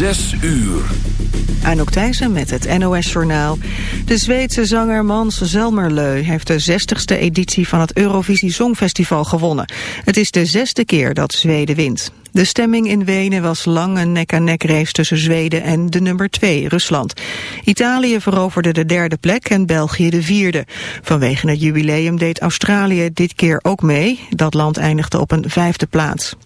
Zes uur. Anouk Thijssen met het NOS-journaal. De Zweedse zanger Mans Zelmerleu heeft de 60ste editie van het Eurovisie Songfestival gewonnen. Het is de zesde keer dat Zweden wint. De stemming in Wenen was lang een nek-aan-nek race tussen Zweden en de nummer 2, Rusland. Italië veroverde de derde plek en België de vierde. Vanwege het jubileum deed Australië dit keer ook mee. Dat land eindigde op een vijfde plaats.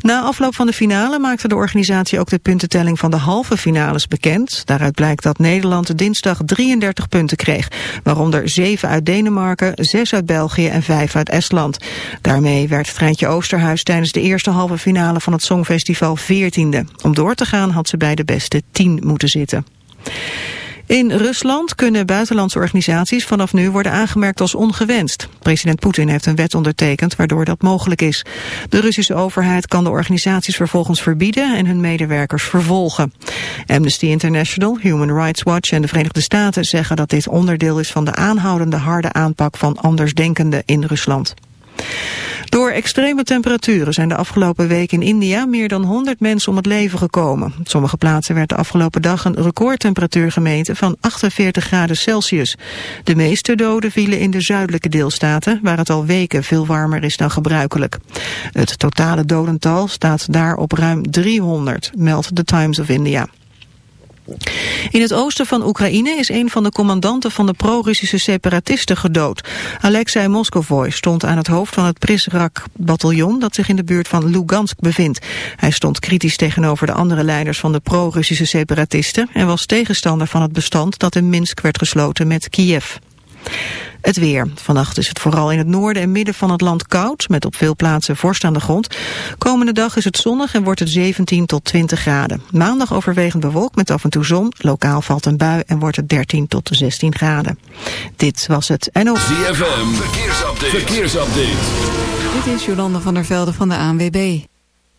Na afloop van de finale maakte de organisatie ook de puntentelling van de halve finales bekend. Daaruit blijkt dat Nederland dinsdag 33 punten kreeg, waaronder 7 uit Denemarken, 6 uit België en 5 uit Estland. Daarmee werd Treintje Oosterhuis tijdens de eerste halve finale van het Songfestival 14e. Om door te gaan had ze bij de beste 10 moeten zitten. In Rusland kunnen buitenlandse organisaties vanaf nu worden aangemerkt als ongewenst. President Poetin heeft een wet ondertekend waardoor dat mogelijk is. De Russische overheid kan de organisaties vervolgens verbieden en hun medewerkers vervolgen. Amnesty International, Human Rights Watch en de Verenigde Staten zeggen dat dit onderdeel is van de aanhoudende harde aanpak van andersdenkenden in Rusland. Door extreme temperaturen zijn de afgelopen week in India meer dan 100 mensen om het leven gekomen. Op sommige plaatsen werd de afgelopen dag een recordtemperatuur gemeten van 48 graden Celsius. De meeste doden vielen in de zuidelijke deelstaten, waar het al weken veel warmer is dan gebruikelijk. Het totale dodental staat daar op ruim 300, meldt The Times of India. In het oosten van Oekraïne is een van de commandanten van de pro-Russische separatisten gedood. Alexei Moscovoy stond aan het hoofd van het Prisrak-bataljon dat zich in de buurt van Lugansk bevindt. Hij stond kritisch tegenover de andere leiders van de pro-Russische separatisten en was tegenstander van het bestand dat in Minsk werd gesloten met Kiev. Het weer. Vannacht is het vooral in het noorden en midden van het land koud, met op veel plaatsen vorst aan de grond. Komende dag is het zonnig en wordt het 17 tot 20 graden. Maandag overwegend bewolkt met af en toe zon. Lokaal valt een bui en wordt het 13 tot 16 graden. Dit was het NO. ZFM. Verkeersupdate. Verkeersupdate. Dit is Jolanda van der Velde van de ANWB.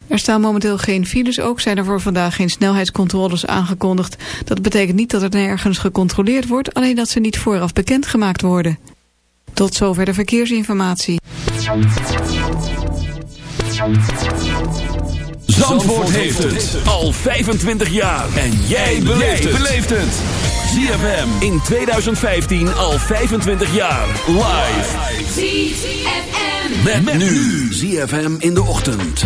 Er staan momenteel geen files, ook zijn er voor vandaag geen snelheidscontroles aangekondigd. Dat betekent niet dat er nergens gecontroleerd wordt, alleen dat ze niet vooraf bekendgemaakt worden. Tot zover de verkeersinformatie. Zandvoort heeft het al 25 jaar. En jij beleeft het. ZFM in 2015 al 25 jaar. Live. ZFM. Met, nu. ZFM in de ochtend.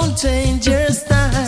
don't change your style.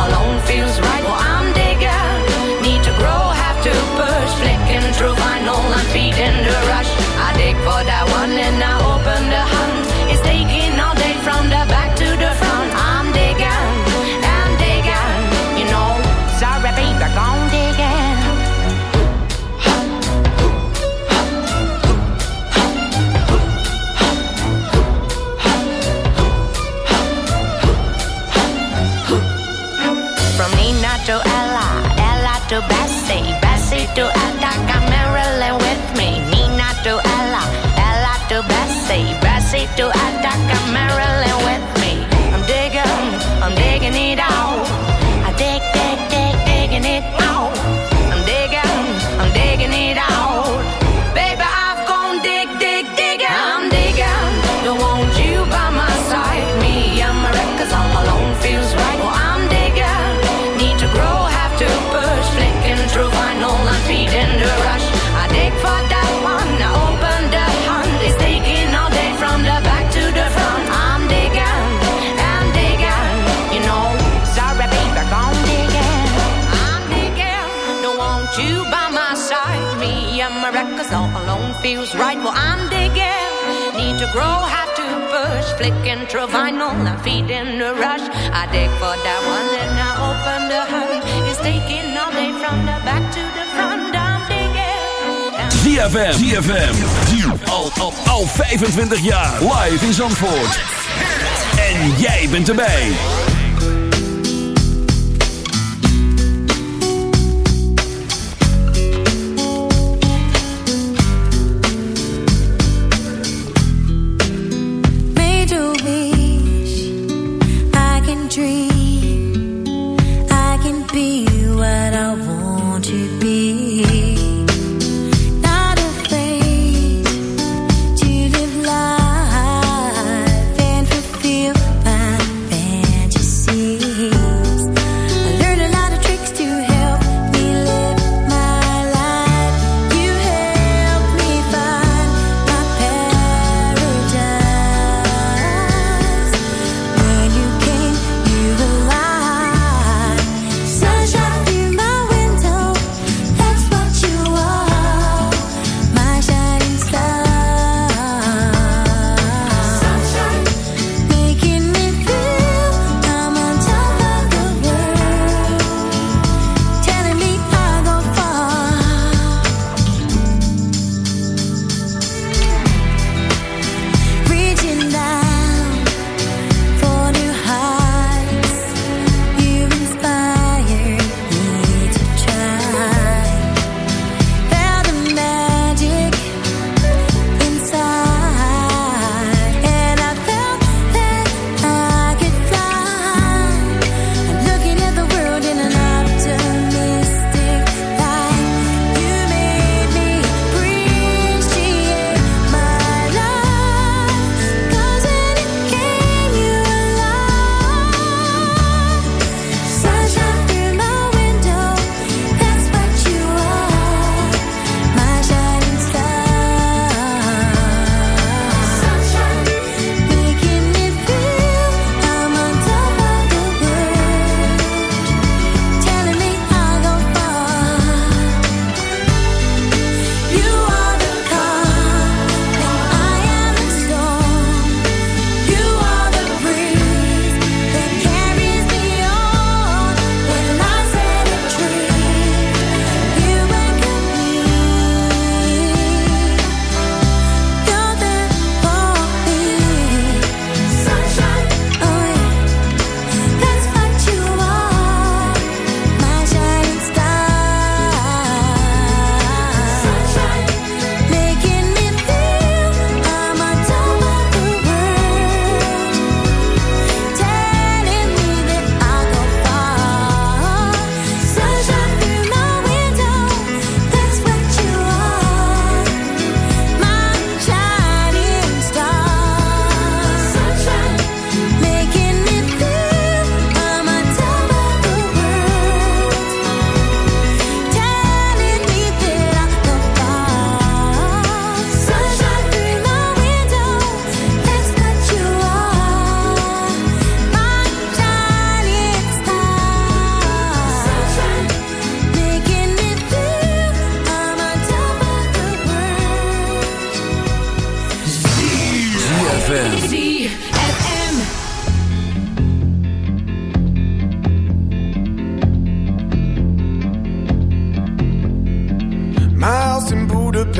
do I? grow, how to push. Flicking through vinyl, I'm feeding the rush. I dig for that one, then I open the hood. It's taking all day from the back to the front. I'm digging. ZFM, ZFM. Al, al, al 25 jaar. Live in Zandvoort. En jij bent erbij.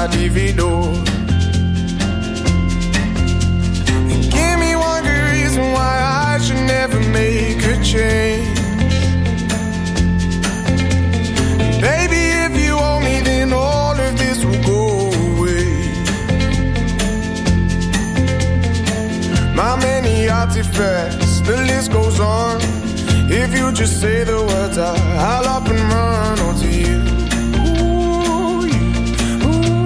And give me one good reason why I should never make a change. Baby, if you owe me, then all of this will go away. My many artifacts, the list goes on. If you just say the words, I'll up and run onto you.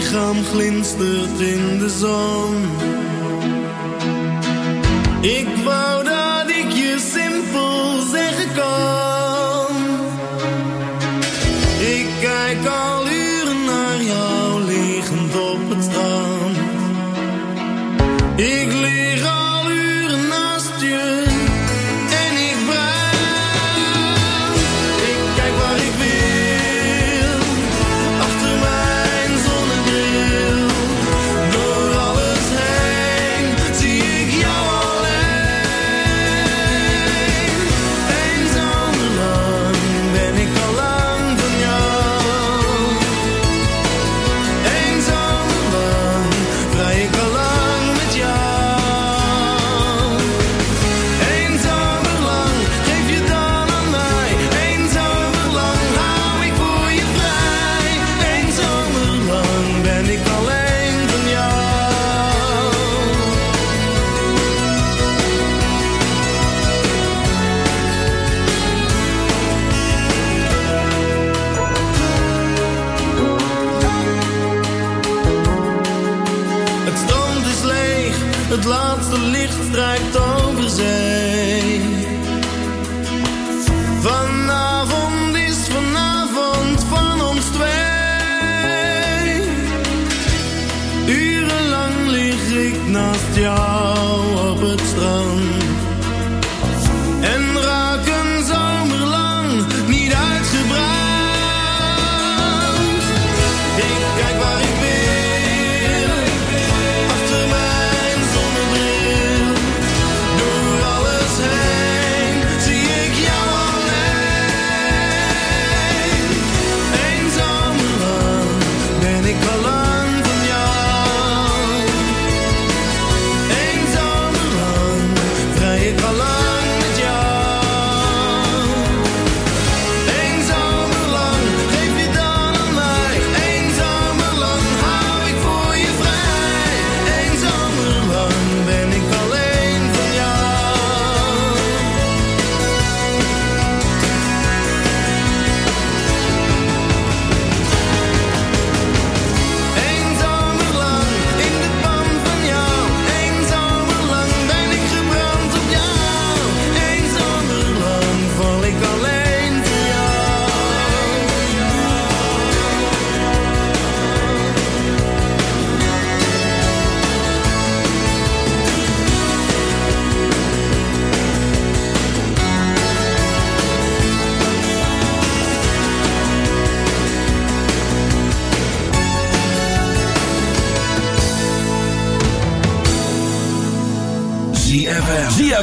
lichaam glinstert in de zon. Ik wou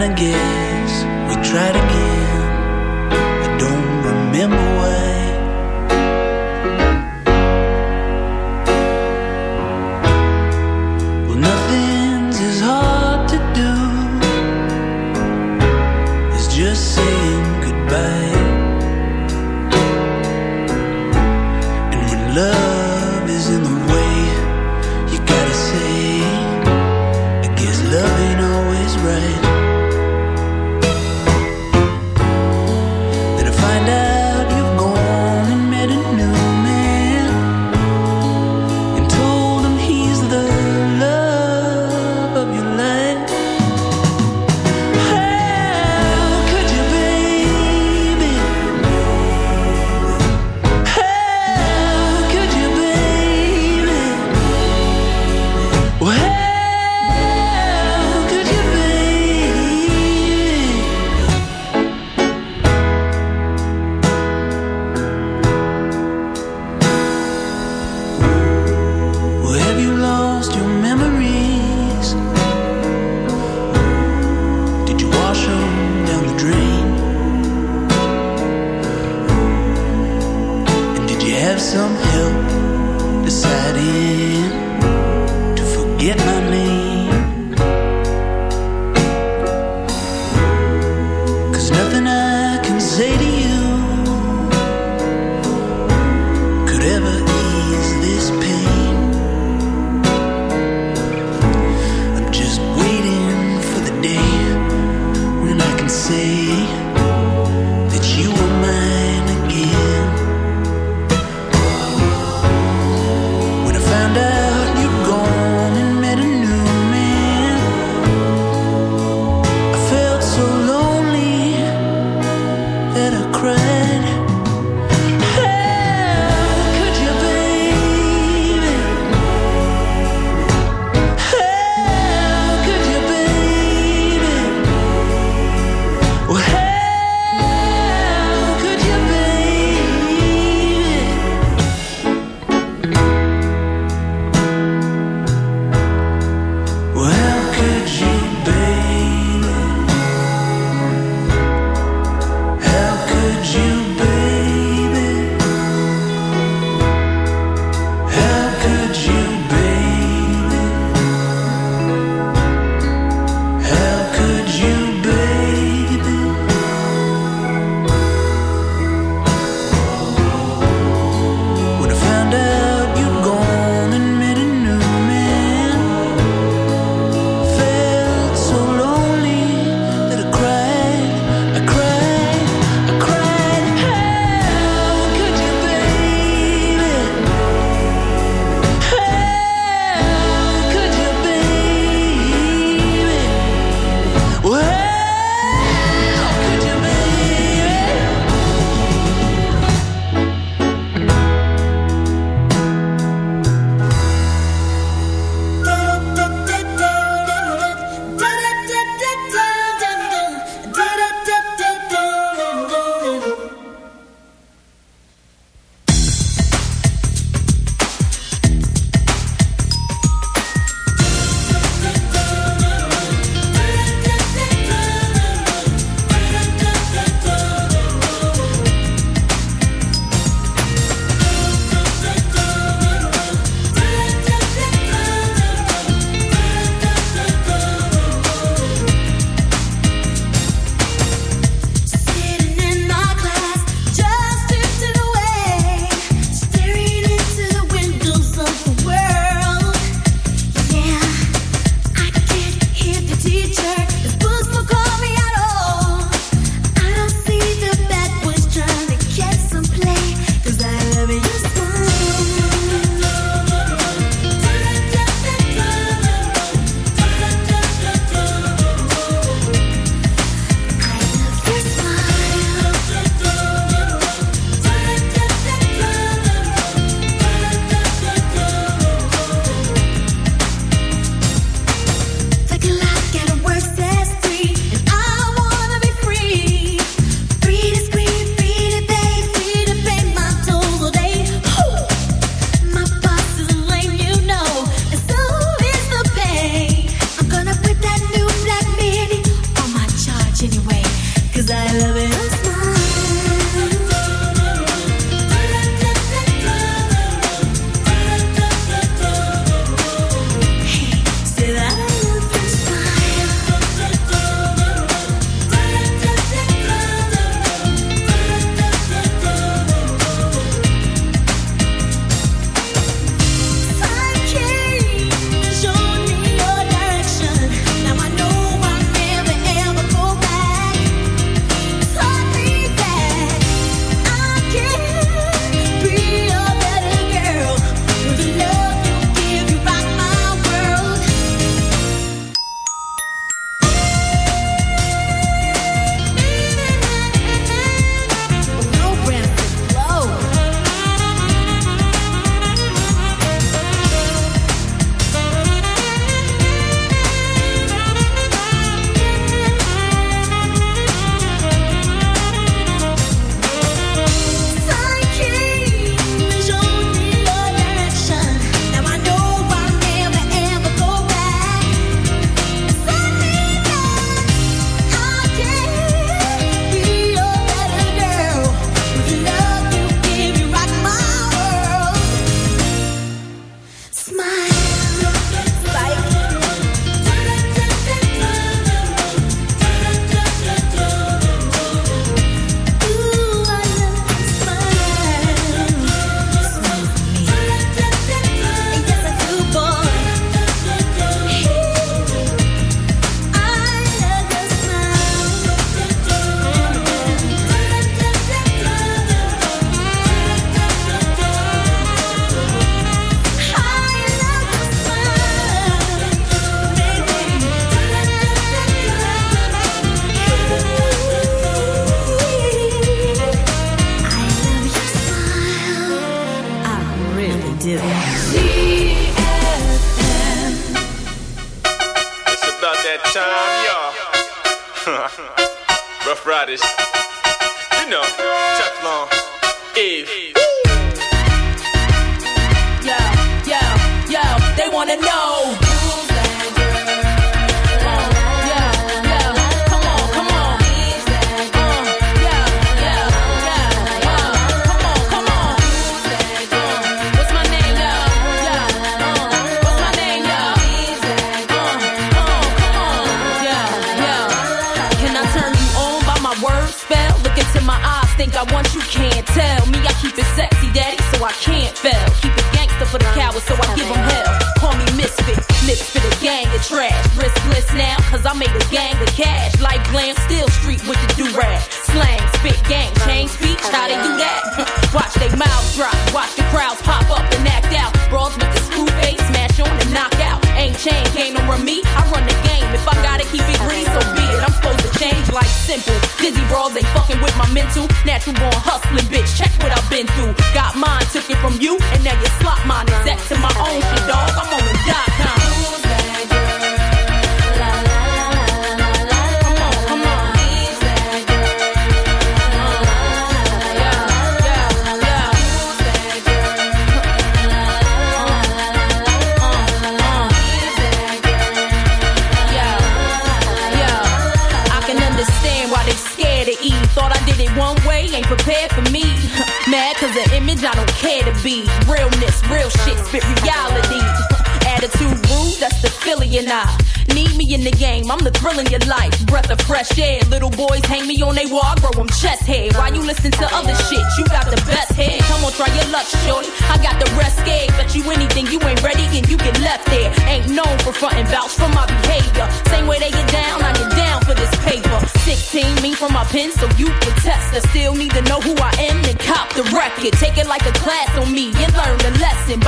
And I guess we tried again. I don't remember.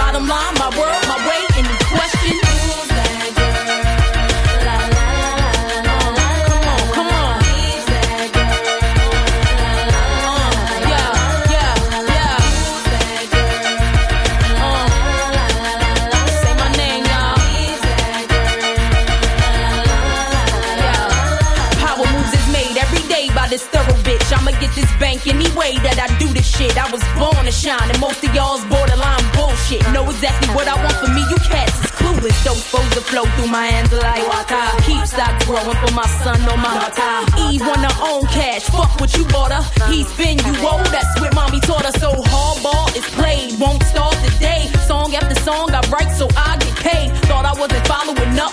bottom line, my world, my exactly what I want for me. You cats is clueless. Those foes that flow through my hands like water. Keep stock growing for my son on my water. Eve wanna own cash. Fuck what you bought her. He's been you old. That's what mommy taught her. So hardball is played. Won't start today. Song after song I write so I get paid. Thought I wasn't following up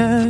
Can